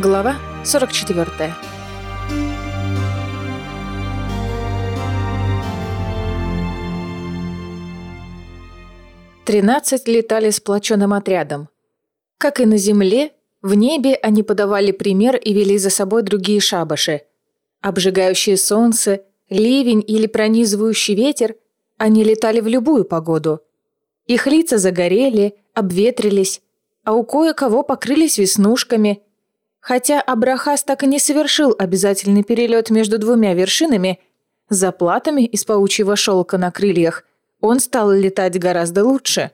Глава 44 Тринадцать летали сплоченным отрядом. Как и на земле, в небе они подавали пример и вели за собой другие шабаши. Обжигающее солнце, ливень или пронизывающий ветер, они летали в любую погоду. Их лица загорели, обветрились, а у кое-кого покрылись веснушками – Хотя Абрахас так и не совершил обязательный перелет между двумя вершинами, за платами из паучьего шелка на крыльях он стал летать гораздо лучше.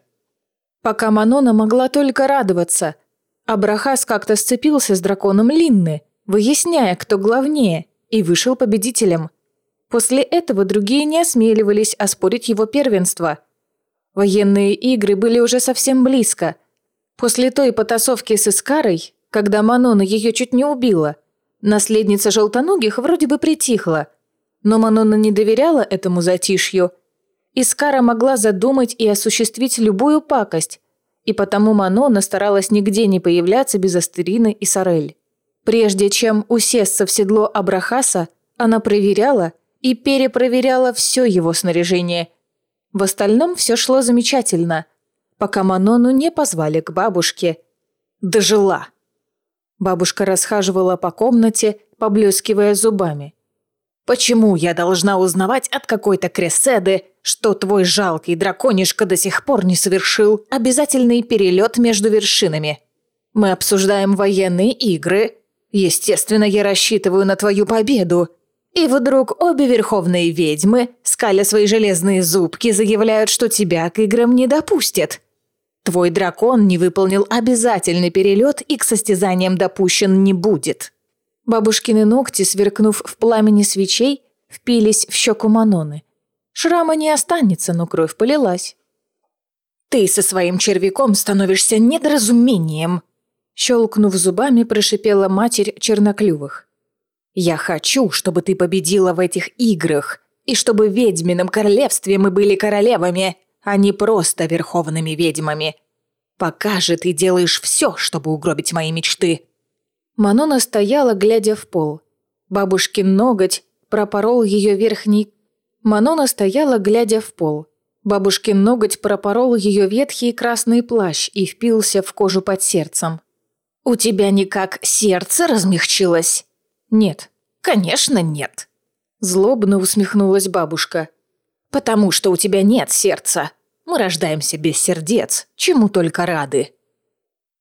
Пока Манона могла только радоваться, Абрахас как-то сцепился с драконом Линны, выясняя, кто главнее, и вышел победителем. После этого другие не осмеливались оспорить его первенство. Военные игры были уже совсем близко. После той потасовки с Искарой когда Манона ее чуть не убила. Наследница желтоногих вроде бы притихла, но Манона не доверяла этому затишью. Искара могла задумать и осуществить любую пакость, и потому Манона старалась нигде не появляться без Астерины и Сорель. Прежде чем усесться в седло Абрахаса, она проверяла и перепроверяла все его снаряжение. В остальном все шло замечательно, пока Манону не позвали к бабушке. Дожила. Бабушка расхаживала по комнате, поблескивая зубами. «Почему я должна узнавать от какой-то Креседы, что твой жалкий драконишка до сих пор не совершил обязательный перелет между вершинами? Мы обсуждаем военные игры. Естественно, я рассчитываю на твою победу. И вдруг обе верховные ведьмы, скаля свои железные зубки, заявляют, что тебя к играм не допустят. Твой дракон не выполнил обязательный перелет и к состязаниям допущен не будет». Бабушкины ногти, сверкнув в пламени свечей, впились в щеку Маноны. Шрама не останется, но кровь полилась. «Ты со своим червяком становишься недоразумением!» Щелкнув зубами, прошипела матерь черноклювых. «Я хочу, чтобы ты победила в этих играх, и чтобы ведьмином королевстве мы были королевами, а не просто верховными ведьмами. Пока же ты делаешь все, чтобы угробить мои мечты». Манона стояла, глядя в пол. Бабушкин ноготь пропорол ее верхний... Манона стояла, глядя в пол. Бабушкин ноготь пропорол ее ветхий красный плащ и впился в кожу под сердцем. «У тебя никак сердце размягчилось?» «Нет». «Конечно, нет». Злобно усмехнулась бабушка. «Потому что у тебя нет сердца. Мы рождаемся без сердец, чему только рады».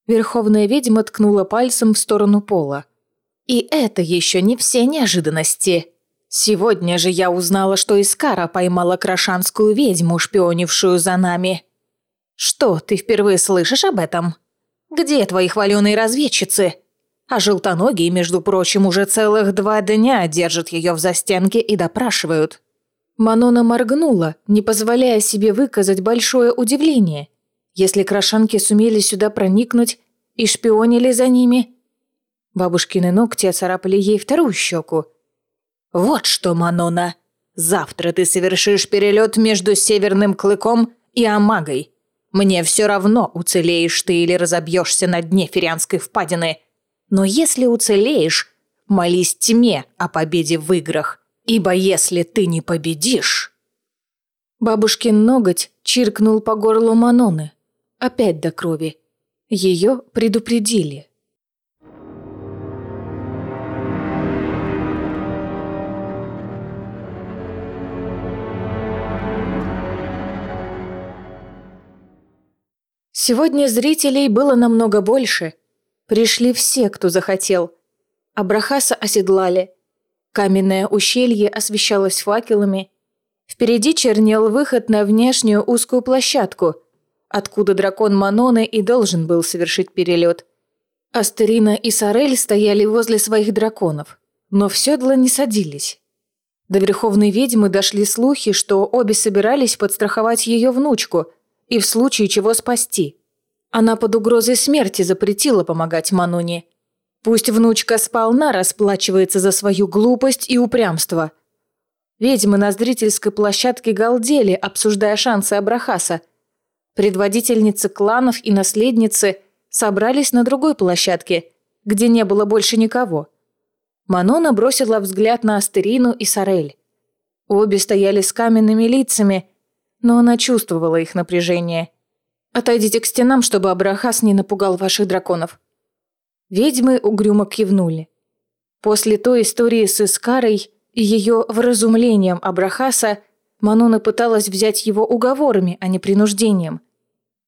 Верховная ведьма ткнула пальцем в сторону пола. «И это еще не все неожиданности. Сегодня же я узнала, что Искара поймала крашанскую ведьму, шпионившую за нами. Что, ты впервые слышишь об этом? Где твои хваленые разведчицы?» А желтоногие, между прочим, уже целых два дня держат ее в застенке и допрашивают. Манона моргнула, не позволяя себе выказать большое удивление. Если крошанки сумели сюда проникнуть и шпионили за ними... Бабушкины ногти оцарапали ей вторую щеку. «Вот что, Манона, завтра ты совершишь перелет между Северным Клыком и Амагой. Мне все равно, уцелеешь ты или разобьешься на дне Ферианской впадины. Но если уцелеешь, молись тьме о победе в играх. Ибо если ты не победишь...» Бабушкин ноготь чиркнул по горлу Маноны. Опять до крови. Ее предупредили. Сегодня зрителей было намного больше. Пришли все, кто захотел. Абрахаса оседлали, Каменное ущелье освещалось факелами. Впереди чернел выход на внешнюю узкую площадку, откуда дракон Маноны и должен был совершить перелет. Астерина и Сорель стояли возле своих драконов, но в седла не садились. До Верховной Ведьмы дошли слухи, что обе собирались подстраховать ее внучку и в случае чего спасти. Она под угрозой смерти запретила помогать Маноне. Пусть внучка сполна расплачивается за свою глупость и упрямство. Ведьмы на зрительской площадке галдели, обсуждая шансы Абрахаса. Предводительницы кланов и наследницы собрались на другой площадке, где не было больше никого. Манона бросила взгляд на Астерину и Сорель. Обе стояли с каменными лицами, но она чувствовала их напряжение. «Отойдите к стенам, чтобы Абрахас не напугал ваших драконов». Ведьмы угрюмо кивнули. После той истории с Искарой и ее вразумлением Абрахаса Манона пыталась взять его уговорами, а не принуждением.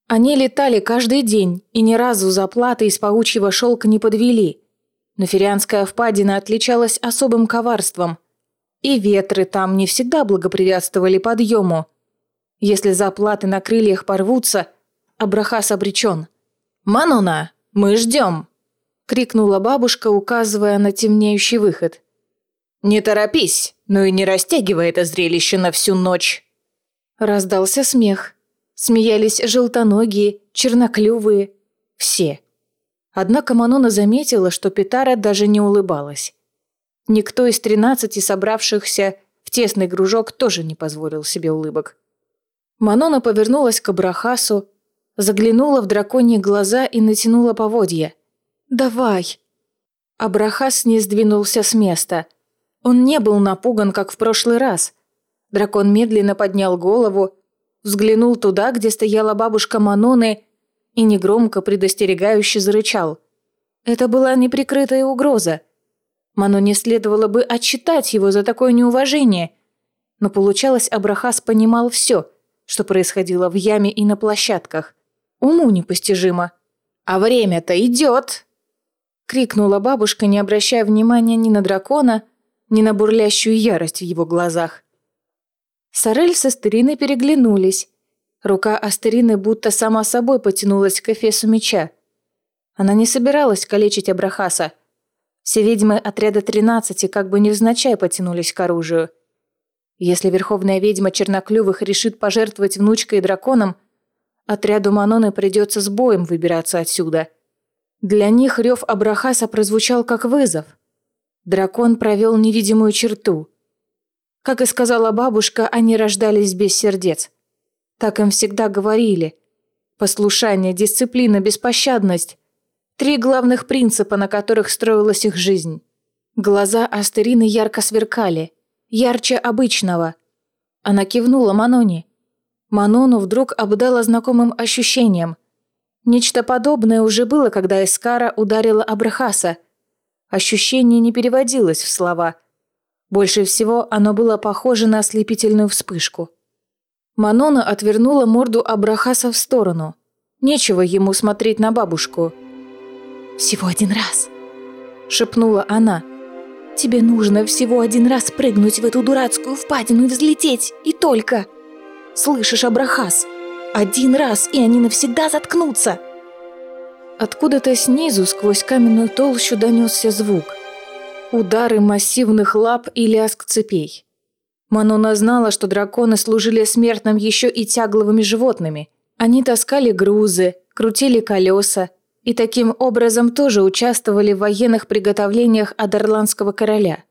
Они летали каждый день и ни разу заплаты из паучьего шелка не подвели. Но Ферианская впадина отличалась особым коварством. И ветры там не всегда благоприятствовали подъему. Если заплаты на крыльях порвутся, Абрахас обречен. «Манона, мы ждем!» – крикнула бабушка, указывая на темнеющий выход. «Не торопись, ну и не растягивай это зрелище на всю ночь!» Раздался смех. Смеялись желтоногие, черноклювые. Все. Однако Манона заметила, что Петара даже не улыбалась. Никто из тринадцати собравшихся в тесный кружок тоже не позволил себе улыбок. Манона повернулась к Абрахасу, заглянула в драконьи глаза и натянула поводья. «Давай!» Абрахас не сдвинулся с места. Он не был напуган, как в прошлый раз. Дракон медленно поднял голову, взглянул туда, где стояла бабушка Маноны, и негромко предостерегающе зарычал. Это была неприкрытая угроза. Маноне следовало бы отчитать его за такое неуважение. Но получалось, Абрахас понимал все, что происходило в яме и на площадках. Уму непостижимо. «А время-то идет!» Крикнула бабушка, не обращая внимания ни на дракона, ни на бурлящую ярость в его глазах. Сорель со Астериной переглянулись. Рука Астерины будто сама собой потянулась к эфесу меча. Она не собиралась калечить Абрахаса. Все ведьмы отряда тринадцати как бы невзначай потянулись к оружию. Если верховная ведьма Черноклювых решит пожертвовать внучкой и драконом, отряду Маноны придется с боем выбираться отсюда. Для них рев Абрахаса прозвучал как вызов. Дракон провел невидимую черту – как и сказала бабушка, они рождались без сердец. Так им всегда говорили. Послушание, дисциплина, беспощадность. Три главных принципа, на которых строилась их жизнь. Глаза Астерины ярко сверкали. Ярче обычного. Она кивнула Маноне. Манону вдруг обдала знакомым ощущением. Нечто подобное уже было, когда Эскара ударила Абрахаса. Ощущение не переводилось в слова – больше всего оно было похоже на ослепительную вспышку. Манона отвернула морду Абрахаса в сторону. Нечего ему смотреть на бабушку. «Всего один раз», — шепнула она. «Тебе нужно всего один раз прыгнуть в эту дурацкую впадину и взлететь, и только. Слышишь, Абрахас? Один раз, и они навсегда заткнутся!» Откуда-то снизу, сквозь каменную толщу, донесся звук — удары массивных лап и лязг цепей. Манона знала, что драконы служили смертным еще и тягловыми животными. Они таскали грузы, крутили колеса и таким образом тоже участвовали в военных приготовлениях Адерландского короля.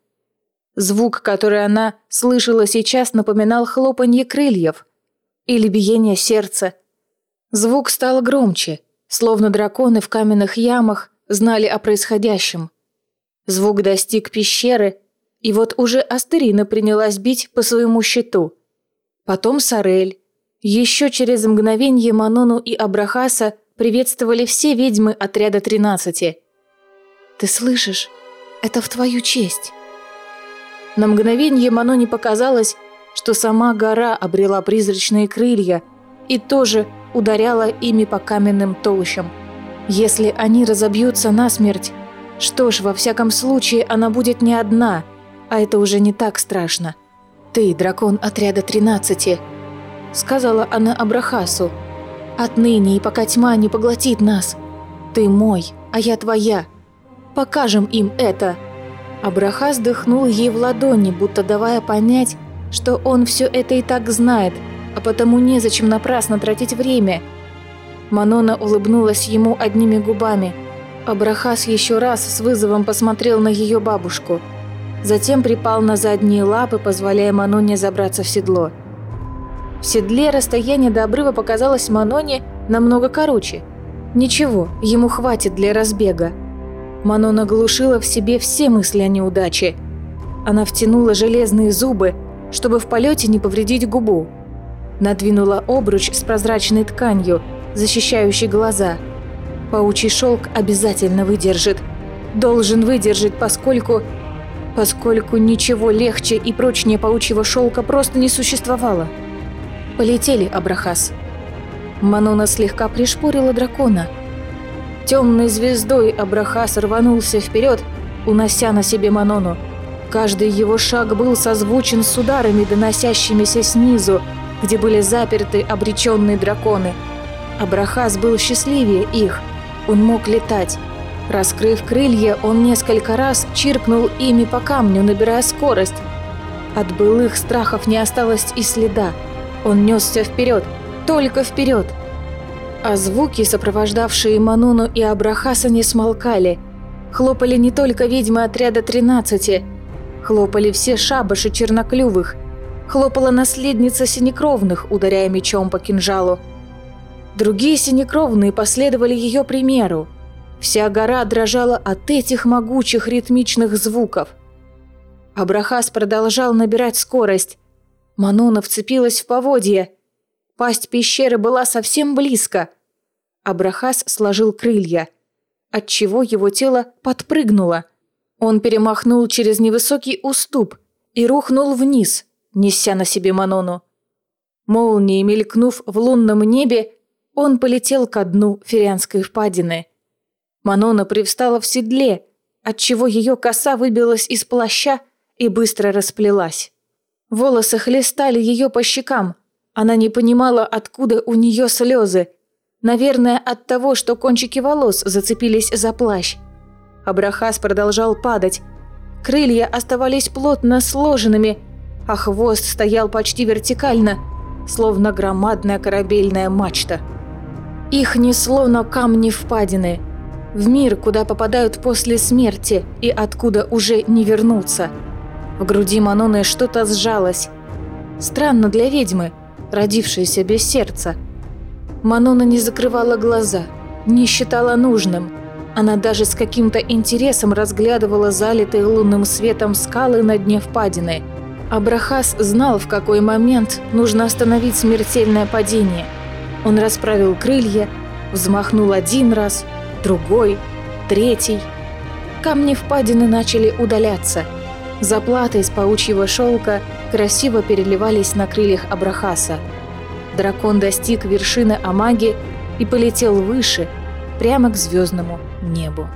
Звук, который она слышала сейчас, напоминал хлопанье крыльев или биение сердца. Звук стал громче, словно драконы в каменных ямах знали о происходящем – Звук достиг пещеры, и вот уже Астерина принялась бить по своему щиту. Потом Сорель. Еще через мгновение Манону и Абрахаса приветствовали все ведьмы отряда тринадцати. «Ты слышишь? Это в твою честь!» На мгновение Маноне показалось, что сама гора обрела призрачные крылья и тоже ударяла ими по каменным толщам. Если они разобьются насмерть, что ж, во всяком случае, она будет не одна, а это уже не так страшно. «Ты, дракон отряда тринадцати», — сказала она Абрахасу. «Отныне и пока тьма не поглотит нас. Ты мой, а я твоя. Покажем им это». Абрахас дыхнул ей в ладони, будто давая понять, что он все это и так знает, а потому незачем напрасно тратить время. Манона улыбнулась ему одними губами – Абрахас еще раз с вызовом посмотрел на ее бабушку. Затем припал на задние лапы, позволяя Маноне забраться в седло. В седле расстояние до обрыва показалось Маноне намного короче. Ничего, ему хватит для разбега. Манона глушила в себе все мысли о неудаче. Она втянула железные зубы, чтобы в полете не повредить губу. Надвинула обруч с прозрачной тканью, защищающей глаза. Паучий шелк обязательно выдержит. Должен выдержать, поскольку... Поскольку ничего легче и прочнее паучьего шелка просто не существовало. Полетели, Абрахас. Манона слегка пришпорила дракона. Темной звездой Абрахас рванулся вперед, унося на себе Манону. Каждый его шаг был созвучен с ударами, доносящимися снизу, где были заперты обреченные драконы. Абрахас был счастливее их. Он мог летать. Раскрыв крылья, он несколько раз чиркнул ими по камню, набирая скорость. От былых страхов не осталось и следа. Он несся вперед, только вперед. А звуки, сопровождавшие Мануну и Абрахаса, не смолкали. Хлопали не только ведьмы отряда 13, хлопали все шабаши черноклювых, хлопала наследница синекровных, ударяя мечом по кинжалу. Другие синекровные последовали ее примеру. Вся гора дрожала от этих могучих ритмичных звуков. Абрахас продолжал набирать скорость. Манона вцепилась в поводье. Пасть пещеры была совсем близко. Абрахас сложил крылья, отчего его тело подпрыгнуло. Он перемахнул через невысокий уступ и рухнул вниз, неся на себе Манону. Молнией мелькнув в лунном небе, он полетел ко дну Ферианской впадины. Манона привстала в седле, отчего ее коса выбилась из плаща и быстро расплелась. Волосы хлестали ее по щекам. Она не понимала, откуда у нее слезы. Наверное, от того, что кончики волос зацепились за плащ. Абрахас продолжал падать. Крылья оставались плотно сложенными, а хвост стоял почти вертикально, словно громадная корабельная мачта. Их несло на камни впадины, в мир, куда попадают после смерти и откуда уже не вернуться. В груди Маноны что-то сжалось. Странно для ведьмы, родившейся без сердца. Манона не закрывала глаза, не считала нужным. Она даже с каким-то интересом разглядывала залитые лунным светом скалы на дне впадины. Абрахас знал, в какой момент нужно остановить смертельное падение – он расправил крылья, взмахнул один раз, другой, третий. Камни впадины начали удаляться. Заплаты из паучьего шелка красиво переливались на крыльях Абрахаса. Дракон достиг вершины Амаги и полетел выше, прямо к звездному небу.